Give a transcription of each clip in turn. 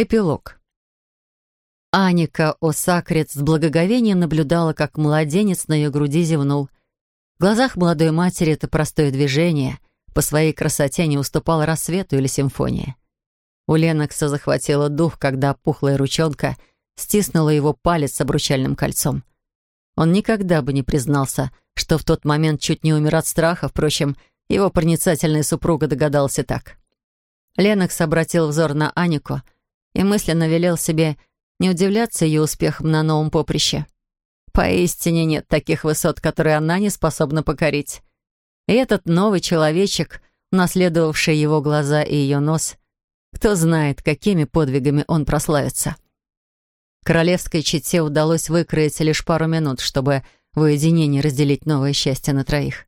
Эпилог. Аника Осакрец с благоговением наблюдала, как младенец на ее груди зевнул. В глазах молодой матери это простое движение по своей красоте не уступало рассвету или симфонии. У Ленокса захватило дух, когда пухлая ручонка стиснула его палец с обручальным кольцом. Он никогда бы не признался, что в тот момент чуть не умер от страха, впрочем, его проницательная супруга догадался так. Ленокс обратил взор на Анику — и мысленно велел себе не удивляться ее успехам на новом поприще. Поистине нет таких высот, которые она не способна покорить. И этот новый человечек, унаследовавший его глаза и ее нос, кто знает, какими подвигами он прославится. Королевской чете удалось выкроить лишь пару минут, чтобы в уединении разделить новое счастье на троих.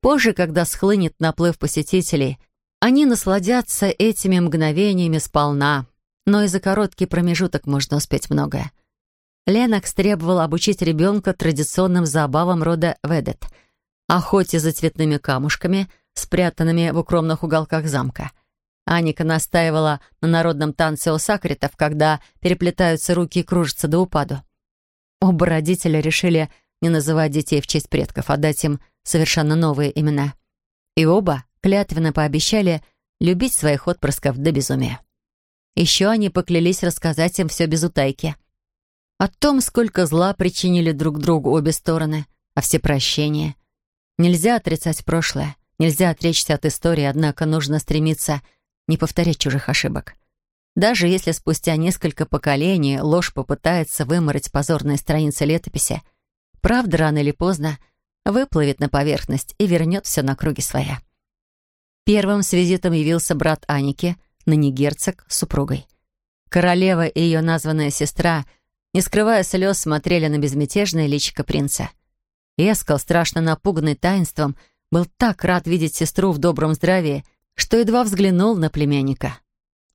Позже, когда схлынет наплыв посетителей, они насладятся этими мгновениями сполна, но и за короткий промежуток можно успеть многое. Ленокс требовал обучить ребенка традиционным забавам рода ведет — охоте за цветными камушками, спрятанными в укромных уголках замка. Аника настаивала на народном танце у сакритов, когда переплетаются руки и кружатся до упаду. Оба родителя решили не называть детей в честь предков, а дать им совершенно новые имена. И оба клятвенно пообещали любить своих отпрысков до безумия. Еще они поклялись рассказать им все без утайки. О том, сколько зла причинили друг другу обе стороны, о всепрощении. Нельзя отрицать прошлое, нельзя отречься от истории, однако нужно стремиться не повторять чужих ошибок. Даже если спустя несколько поколений ложь попытается вымороть позорные страницы летописи, правда рано или поздно выплывет на поверхность и вернет все на круги своя. Первым с визитом явился брат Аники — ныне герцог, с супругой. Королева и ее названная сестра, не скрывая слез, смотрели на безмятежное личико принца. Эскал, страшно напуганный таинством, был так рад видеть сестру в добром здравии, что едва взглянул на племянника.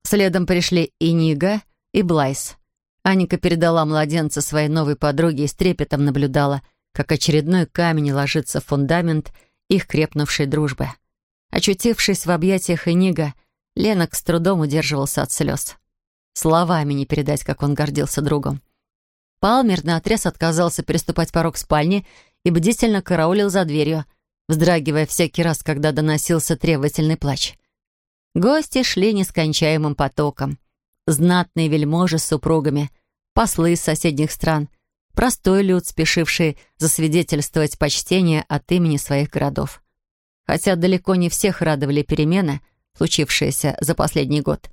Следом пришли и Нига, и Блайс. Аника передала младенца своей новой подруге и с трепетом наблюдала, как очередной камень ложится в фундамент их крепнувшей дружбы. Очутившись в объятиях Энига, Ленок с трудом удерживался от слез. Словами не передать, как он гордился другом. Палмер наотрез отказался переступать порог спальни и бдительно караулил за дверью, вздрагивая всякий раз, когда доносился требовательный плач. Гости шли нескончаемым потоком. Знатные вельможи с супругами, послы из соседних стран, простой люд, спешивший засвидетельствовать почтение от имени своих городов. Хотя далеко не всех радовали перемены — случившееся за последний год.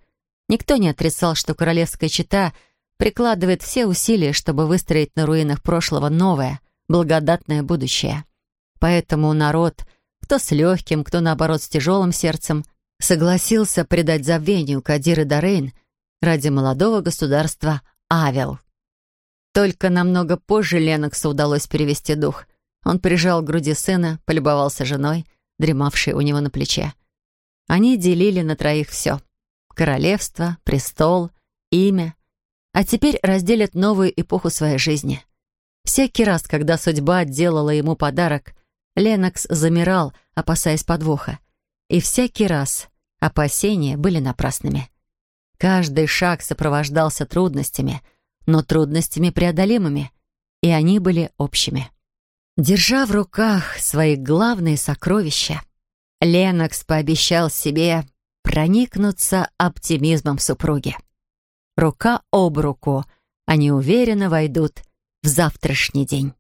Никто не отрицал, что королевская чета прикладывает все усилия, чтобы выстроить на руинах прошлого новое, благодатное будущее. Поэтому народ, кто с легким, кто, наоборот, с тяжелым сердцем, согласился предать забвению Кадир и Дорейн ради молодого государства Авел. Только намного позже Леноксу удалось перевести дух. Он прижал к груди сына, полюбовался женой, дремавшей у него на плече. Они делили на троих все. Королевство, престол, имя. А теперь разделят новую эпоху своей жизни. Всякий раз, когда судьба делала ему подарок, Ленокс замирал, опасаясь подвоха. И всякий раз опасения были напрасными. Каждый шаг сопровождался трудностями, но трудностями преодолимыми, и они были общими. Держа в руках свои главные сокровища — Ленокс пообещал себе проникнуться оптимизмом супруги. Рука об руку они уверенно войдут в завтрашний день.